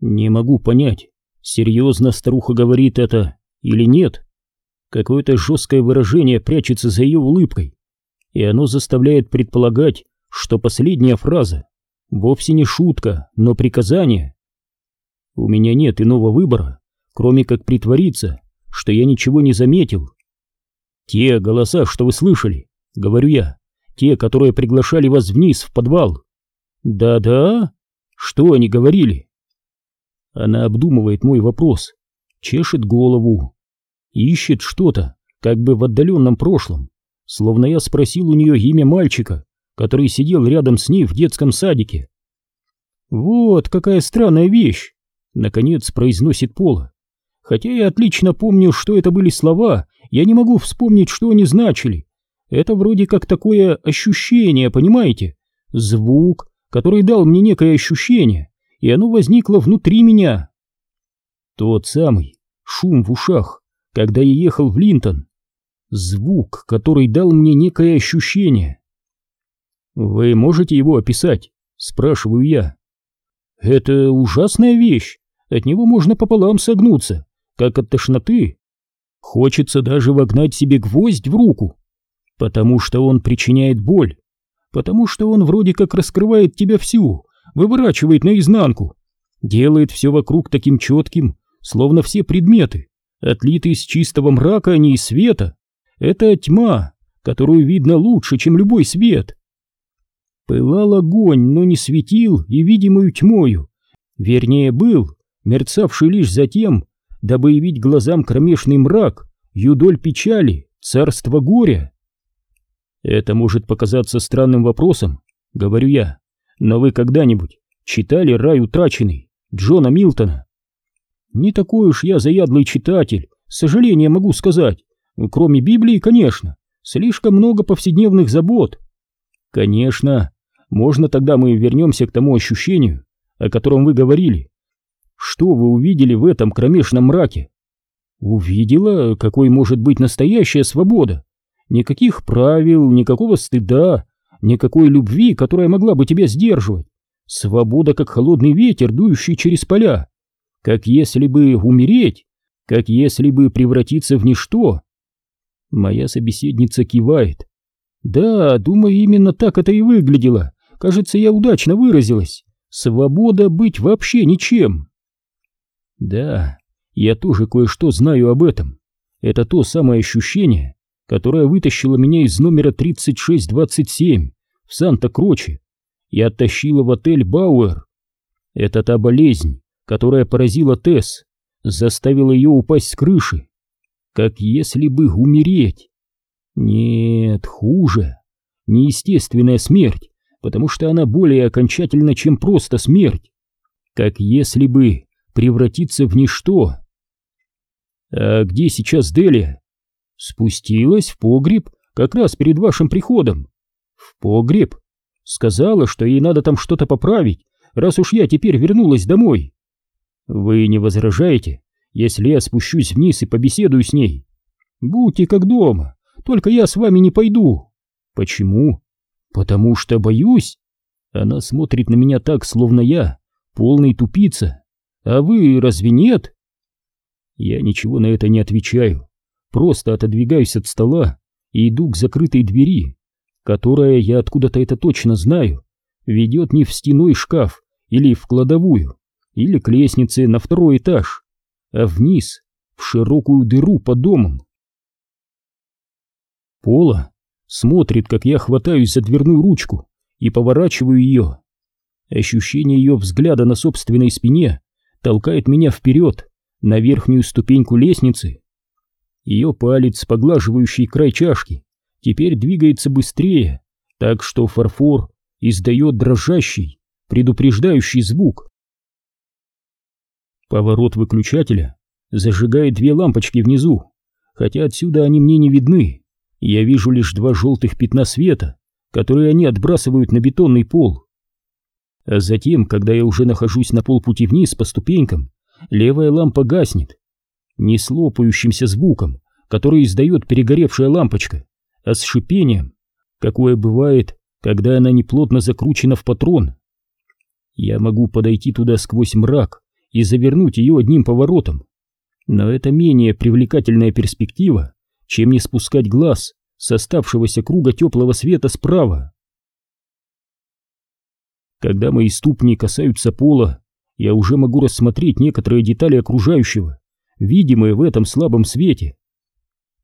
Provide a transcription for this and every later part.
Не могу понять, серьезно старуха говорит это или нет. Какое-то жесткое выражение прячется за ее улыбкой, и оно заставляет предполагать, что последняя фраза вовсе не шутка, но приказание. У меня нет иного выбора, кроме как притвориться, что я ничего не заметил. Те голоса, что вы слышали, говорю я, те, которые приглашали вас вниз в подвал. Да-да? Что они говорили? Она обдумывает мой вопрос, чешет голову, ищет что-то, как бы в отдаленном прошлом, словно я спросил у нее имя мальчика, который сидел рядом с ней в детском садике. «Вот какая странная вещь!» — наконец произносит Пола. «Хотя я отлично помню, что это были слова, я не могу вспомнить, что они значили. Это вроде как такое ощущение, понимаете? Звук, который дал мне некое ощущение, и оно возникло внутри меня. Тот самый шум в ушах, когда я ехал в Линтон. Звук, который дал мне некое ощущение. «Вы можете его описать?» — спрашиваю я. «Это ужасная вещь, от него можно пополам согнуться, как от тошноты. Хочется даже вогнать себе гвоздь в руку, потому что он причиняет боль, потому что он вроде как раскрывает тебя всю, выворачивает наизнанку, делает все вокруг таким четким, словно все предметы, отлиты из чистого мрака, а не из света. Это тьма, которую видно лучше, чем любой свет. Пылал огонь, но не светил и видимую тьмою, вернее был, мерцавший лишь за тем, дабы явить глазам кромешный мрак, юдоль печали, царство горя. Это может показаться странным вопросом, говорю я, но вы когда-нибудь читали «Рай утраченный» Джона Милтона? Не такой уж я заядлый читатель, с сожалением могу сказать. Кроме Библии, конечно, слишком много повседневных забот. Конечно, можно тогда мы вернемся к тому ощущению, о котором вы говорили. Что вы увидели в этом кромешном мраке? Увидела, какой может быть настоящая свобода. Никаких правил, никакого стыда, никакой любви, которая могла бы тебя сдерживать. Свобода, как холодный ветер, дующий через поля. Как если бы умереть, как если бы превратиться в ничто. Моя собеседница кивает. Да, думаю, именно так это и выглядело. Кажется, я удачно выразилась. Свобода быть вообще ничем. Да, я тоже кое-что знаю об этом. Это то самое ощущение, которое вытащило меня из номера 3627 в Санта-Кроче и оттащила в отель Бауэр. Это та болезнь, которая поразила Тесс, заставила ее упасть с крыши, как если бы умереть. Нет, хуже. Неестественная смерть, потому что она более окончательна, чем просто смерть. Как если бы превратиться в ничто. А где сейчас Делия? Спустилась в погреб как раз перед вашим приходом. В погреб? Сказала, что ей надо там что-то поправить, раз уж я теперь вернулась домой. Вы не возражаете, если я спущусь вниз и побеседую с ней? Будьте как дома, только я с вами не пойду. Почему? Потому что боюсь. Она смотрит на меня так, словно я полный тупица. А вы разве нет? Я ничего на это не отвечаю, просто отодвигаюсь от стола и иду к закрытой двери, которая, я откуда-то это точно знаю, ведет не в стеной шкаф или в кладовую, или к лестнице на второй этаж, а вниз, в широкую дыру под домом. Пола смотрит, как я хватаюсь за дверную ручку и поворачиваю ее. Ощущение ее взгляда на собственной спине толкает меня вперед, на верхнюю ступеньку лестницы. Ее палец, поглаживающий край чашки, теперь двигается быстрее, так что фарфор издает дрожащий, предупреждающий звук. Поворот выключателя зажигает две лампочки внизу, хотя отсюда они мне не видны. Я вижу лишь два желтых пятна света, которые они отбрасывают на бетонный пол. А затем, когда я уже нахожусь на полпути вниз по ступенькам, левая лампа гаснет. Не с лопающимся звуком, который издает перегоревшая лампочка, а с шипением, какое бывает, когда она неплотно закручена в патрон. Я могу подойти туда сквозь мрак и завернуть ее одним поворотом. Но это менее привлекательная перспектива, чем не спускать глаз с оставшегося круга теплого света справа. Когда мои ступни касаются пола, я уже могу рассмотреть некоторые детали окружающего, видимые в этом слабом свете.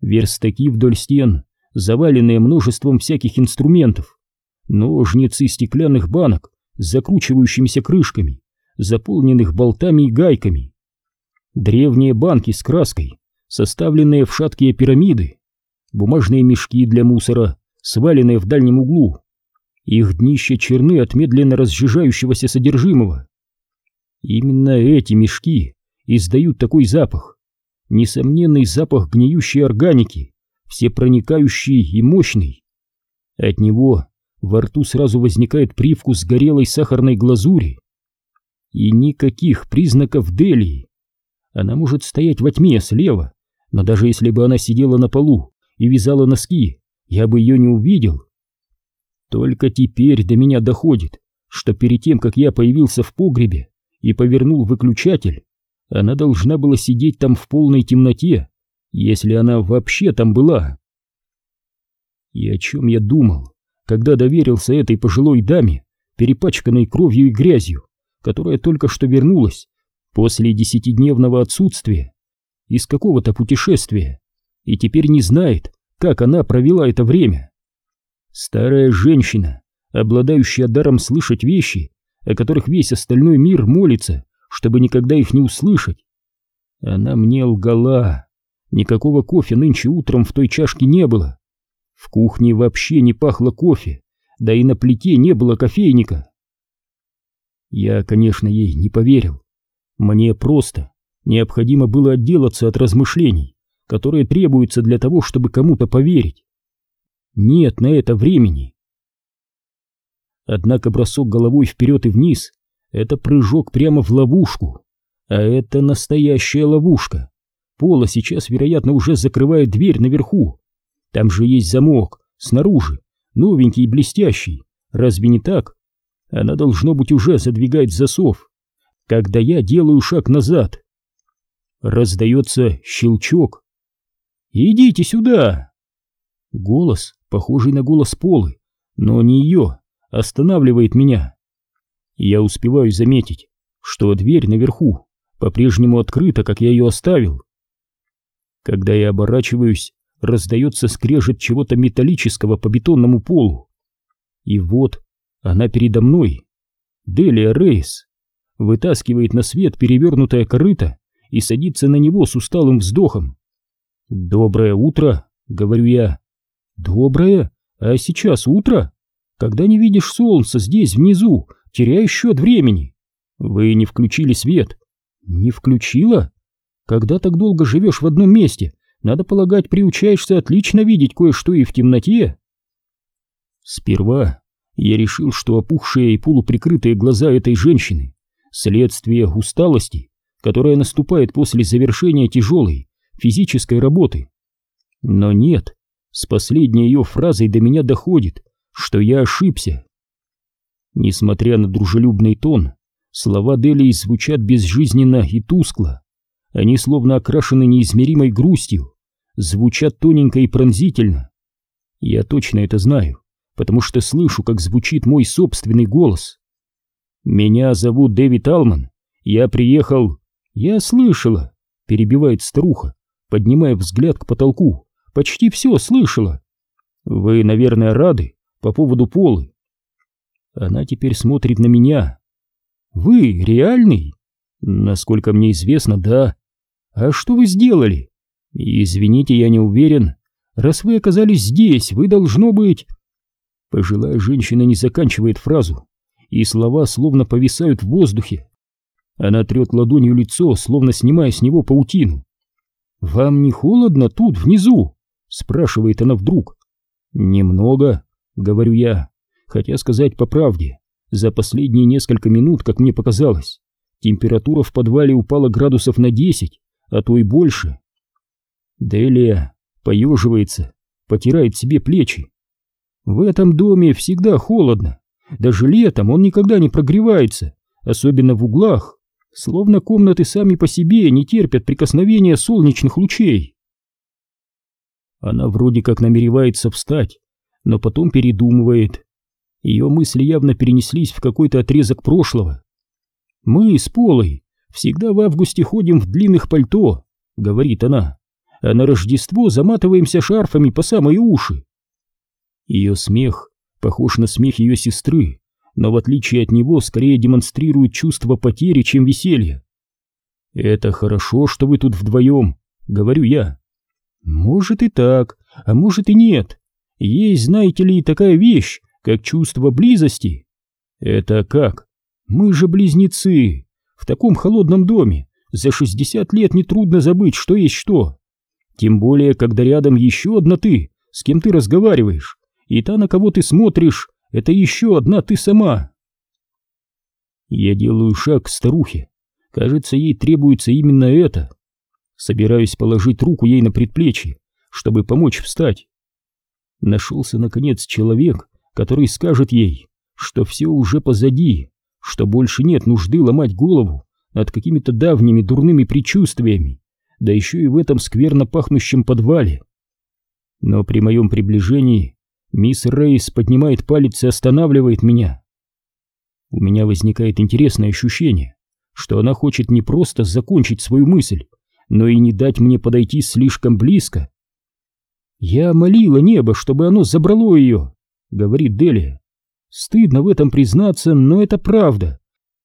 Верстаки вдоль стен, заваленные множеством всяких инструментов, ножницы стеклянных банок с закручивающимися крышками, заполненных болтами и гайками, древние банки с краской, составленные в шаткие пирамиды, бумажные мешки для мусора, сваленные в дальнем углу. Их днища черны от медленно разжижающегося содержимого. Именно эти мешки издают такой запах, несомненный запах гниющей органики, всепроникающий и мощный. От него во рту сразу возникает привкус горелой сахарной глазури. И никаких признаков Делии. Она может стоять во тьме слева, но даже если бы она сидела на полу и вязала носки, я бы ее не увидел. Только теперь до меня доходит, что перед тем, как я появился в погребе и повернул выключатель, она должна была сидеть там в полной темноте, если она вообще там была. И о чем я думал, когда доверился этой пожилой даме, перепачканной кровью и грязью, которая только что вернулась после десятидневного отсутствия из какого-то путешествия и теперь не знает, как она провела это время. Старая женщина, обладающая даром слышать вещи, о которых весь остальной мир молится, чтобы никогда их не услышать. Она мне лгала. Никакого кофе нынче утром в той чашке не было. В кухне вообще не пахло кофе, да и на плите не было кофейника. Я, конечно, ей не поверил. Мне просто необходимо было отделаться от размышлений, которые требуются для того, чтобы кому-то поверить. Нет на это времени. Однако бросок головой вперед и вниз — это прыжок прямо в ловушку. А это настоящая ловушка. Пола сейчас, вероятно, уже закрывает дверь наверху. Там же есть замок, снаружи, новенький и блестящий. Разве не так? Она, должно быть, уже задвигает засов. Когда я делаю шаг назад, раздается щелчок. «Идите сюда!» Голос, похожий на голос Полы, но не ее, останавливает меня. Я успеваю заметить, что дверь наверху по-прежнему открыта, как я ее оставил. Когда я оборачиваюсь, раздается скрежет чего-то металлического по бетонному полу. И вот она передо мной. Делия Рейс вытаскивает на свет перевернутое корыто и садится на него с усталым вздохом. «Доброе утро», — говорю я. «Доброе? А сейчас утро? Когда не видишь солнца здесь, внизу, теряешь счет времени. Вы не включили свет». «Не включила? Когда так долго живешь в одном месте, надо полагать, приучаешься отлично видеть кое-что и в темноте». Сперва я решил, что опухшие и полуприкрытые глаза этой женщины — следствие усталости, которая наступает после завершения тяжелой физической работы. Но нет, с последней ее фразой до меня доходит, что я ошибся. Несмотря на дружелюбный тон, слова Делии звучат безжизненно и тускло. Они словно окрашены неизмеримой грустью, звучат тоненько и пронзительно. Я точно это знаю, потому что слышу, как звучит мой собственный голос. «Меня зовут Дэвид Алман. Я приехал...» «Я слышала», — перебивает старуха, поднимая взгляд к потолку. «Почти все слышала». «Вы, наверное, рады по поводу Полы?» Она теперь смотрит на меня. «Вы реальный?» «Насколько мне известно, да». «А что вы сделали?» «Извините, я не уверен. Раз вы оказались здесь, вы должно быть...» Пожилая женщина не заканчивает фразу, и слова словно повисают в воздухе. Она трет ладонью лицо, словно снимая с него паутину. «Вам не холодно тут, внизу?» — спрашивает она вдруг. «Немного», — говорю я, хотя сказать по правде, за последние несколько минут, как мне показалось, температура в подвале упала градусов на десять, а то и больше. Делия поеживается, потирает себе плечи. В этом доме всегда холодно. Даже летом он никогда не прогревается, особенно в углах. словно комнаты сами по себе не терпят прикосновения солнечных лучей. Она вроде как намеревается встать, но потом передумывает. Ее мысли явно перенеслись в какой-то отрезок прошлого. «Мы с Полой всегда в августе ходим в длинных пальто», — говорит она, «а на Рождество заматываемся шарфами по самые уши». Ее смех похож на смех ее сестры, но в отличие от него скорее демонстрирует чувство потери, чем веселья. «Это хорошо, что вы тут вдвоем», — говорю я. «Может и так, а может и нет. Есть, знаете ли, такая вещь, как чувство близости». «Это как? Мы же близнецы. В таком холодном доме за шестьдесят лет нетрудно забыть, что есть что. Тем более, когда рядом еще одна ты, с кем ты разговариваешь, и та, на кого ты смотришь, это еще одна ты сама. Я делаю шаг к старухе. Кажется, ей требуется именно это. Собираюсь положить руку ей на предплечье, чтобы помочь встать. Нашелся, наконец, человек, который скажет ей, что все уже позади, что больше нет нужды ломать голову над какими-то давними дурными предчувствиями, да еще и в этом скверно пахнущем подвале. Но при моем приближении Мисс Рейс поднимает палец и останавливает меня. У меня возникает интересное ощущение, что она хочет не просто закончить свою мысль, но и не дать мне подойти слишком близко. «Я молила небо, чтобы оно забрало ее», — говорит Делия. «Стыдно в этом признаться, но это правда.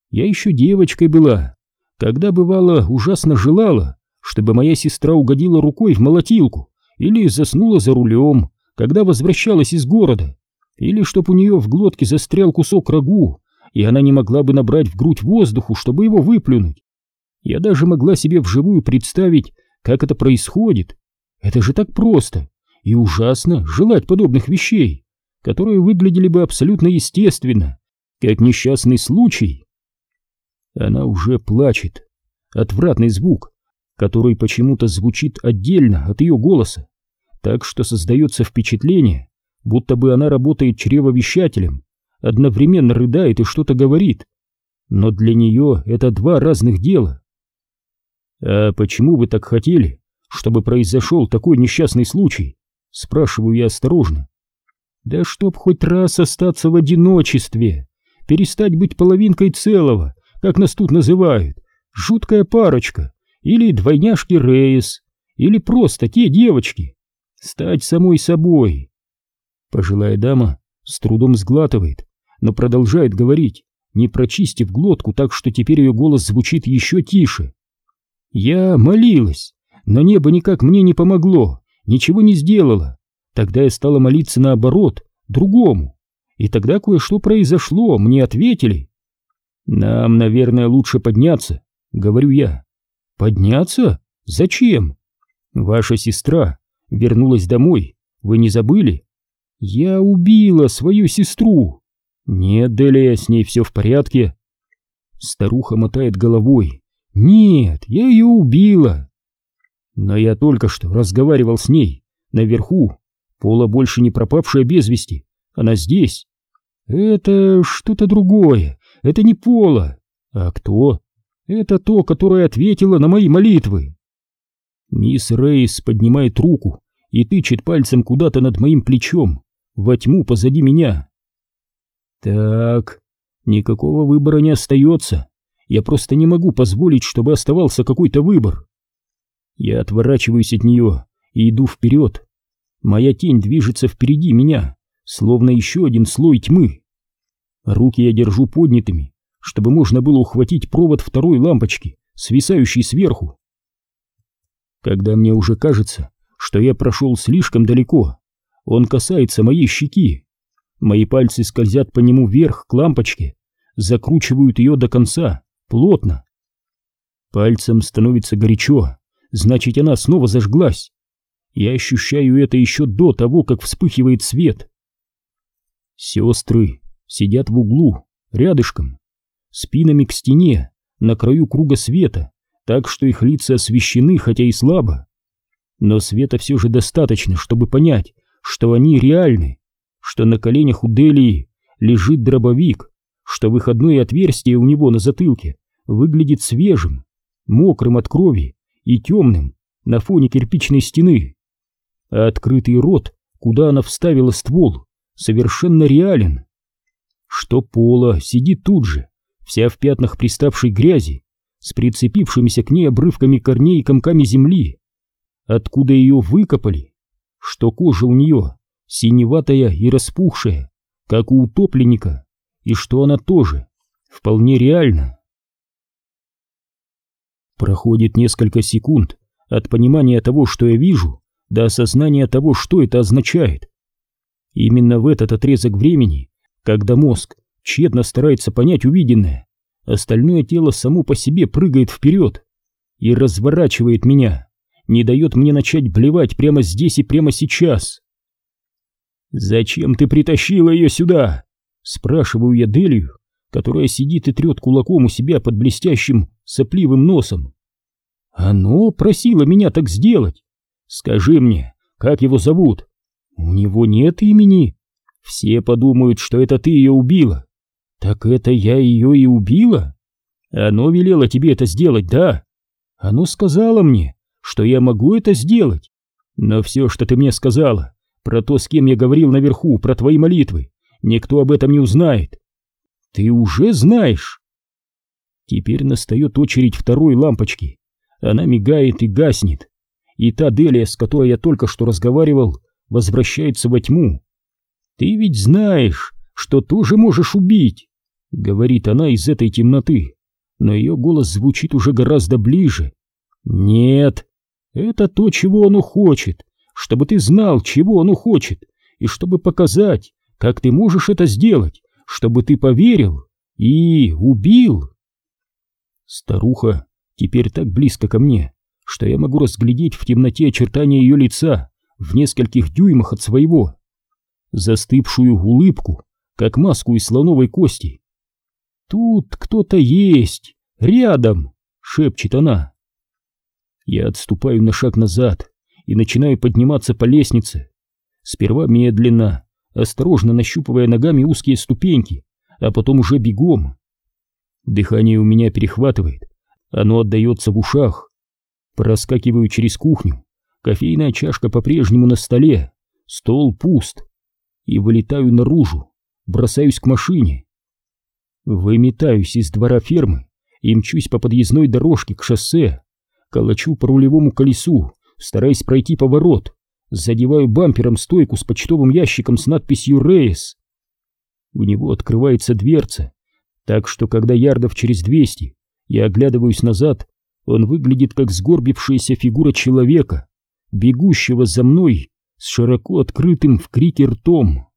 Я еще девочкой была, когда, бывало, ужасно желала, чтобы моя сестра угодила рукой в молотилку или заснула за рулем, когда возвращалась из города, или чтоб у нее в глотке застрял кусок рагу, и она не могла бы набрать в грудь воздуху, чтобы его выплюнуть. Я даже могла себе вживую представить, как это происходит. Это же так просто и ужасно желать подобных вещей, которые выглядели бы абсолютно естественно, как несчастный случай. Она уже плачет. Отвратный звук, который почему-то звучит отдельно от ее голоса так что создается впечатление, будто бы она работает чревовещателем, одновременно рыдает и что-то говорит. Но для нее это два разных дела. «А почему вы так хотели, чтобы произошел такой несчастный случай?» Спрашиваю я осторожно. «Да чтоб хоть раз остаться в одиночестве, перестать быть половинкой целого, как нас тут называют, жуткая парочка, или двойняшки Рейс, или просто те девочки, стать самой собой. Пожилая дама с трудом сглатывает, но продолжает говорить, не прочистив глотку так, что теперь ее голос звучит еще тише. Я молилась, но небо никак мне не помогло, ничего не сделало. Тогда я стала молиться наоборот, другому. И тогда кое-что произошло, мне ответили. Нам, наверное, лучше подняться, говорю я. Подняться? Зачем? Ваша сестра вернулась домой. Вы не забыли? Я убила свою сестру. Нет, Делия, с ней все в порядке. Старуха мотает головой. Нет, я ее убила. Но я только что разговаривал с ней, наверху. Пола больше не пропавшая без вести. Она здесь. Это что-то другое. Это не Пола. А кто? Это то, которое ответило на мои молитвы. Мисс Рейс поднимает руку и тычет пальцем куда-то над моим плечом, во тьму позади меня. Так, никакого выбора не остается. Я просто не могу позволить, чтобы оставался какой-то выбор. Я отворачиваюсь от нее и иду вперед. Моя тень движется впереди меня, словно еще один слой тьмы. Руки я держу поднятыми, чтобы можно было ухватить провод второй лампочки, свисающей сверху. Когда мне уже кажется, что я прошел слишком далеко. Он касается моей щеки. Мои пальцы скользят по нему вверх к лампочке, закручивают ее до конца, плотно. Пальцем становится горячо, значит, она снова зажглась. Я ощущаю это еще до того, как вспыхивает свет. Сестры сидят в углу, рядышком, спинами к стене, на краю круга света, так что их лица освещены, хотя и слабо но света все же достаточно, чтобы понять, что они реальны, что на коленях у Делии лежит дробовик, что выходное отверстие у него на затылке выглядит свежим, мокрым от крови и темным на фоне кирпичной стены. А открытый рот, куда она вставила ствол, совершенно реален. Что Пола сидит тут же, вся в пятнах приставшей грязи, с прицепившимися к ней обрывками корней и комками земли. Откуда ее выкопали? Что кожа у нее синеватая и распухшая, как у утопленника, и что она тоже вполне реальна. Проходит несколько секунд от понимания того, что я вижу, до осознания того, что это означает. Именно в этот отрезок времени, когда мозг тщетно старается понять увиденное, остальное тело само по себе прыгает вперед и разворачивает меня, не дает мне начать блевать прямо здесь и прямо сейчас. «Зачем ты притащила ее сюда?» Спрашиваю я Делию, которая сидит и трет кулаком у себя под блестящим сопливым носом. Оно просило меня так сделать. Скажи мне, как его зовут? У него нет имени. Все подумают, что это ты ее убила. Так это я ее и убила? Оно велело тебе это сделать, да? Оно сказала мне, что я могу это сделать. Но все, что ты мне сказала, про то, с кем я говорил наверху, про твои молитвы, никто об этом не узнает. Ты уже знаешь. Теперь настает очередь второй лампочки. Она мигает и гаснет и та Делия, с которой я только что разговаривал, возвращается во тьму. «Ты ведь знаешь, что тоже можешь убить», — говорит она из этой темноты, но ее голос звучит уже гораздо ближе. «Нет, это то, чего оно хочет, чтобы ты знал, чего оно хочет, и чтобы показать, как ты можешь это сделать, чтобы ты поверил и убил». Старуха теперь так близко ко мне, что я могу разглядеть в темноте очертания ее лица в нескольких дюймах от своего, застывшую улыбку, как маску из слоновой кости. «Тут кто-то есть, рядом!» — шепчет она. Я отступаю на шаг назад и начинаю подниматься по лестнице. Сперва медленно, осторожно нащупывая ногами узкие ступеньки, а потом уже бегом. Дыхание у меня перехватывает, оно отдается в ушах, Проскакиваю через кухню, кофейная чашка по-прежнему на столе, стол пуст. И вылетаю наружу, бросаюсь к машине. Выметаюсь из двора фермы и мчусь по подъездной дорожке к шоссе, колочу по рулевому колесу, стараясь пройти поворот, задеваю бампером стойку с почтовым ящиком с надписью «Рейс». У него открывается дверца, так что когда ярдов через двести я оглядываюсь назад, он выглядит как сгорбившаяся фигура человека, бегущего за мной с широко открытым в крике ртом.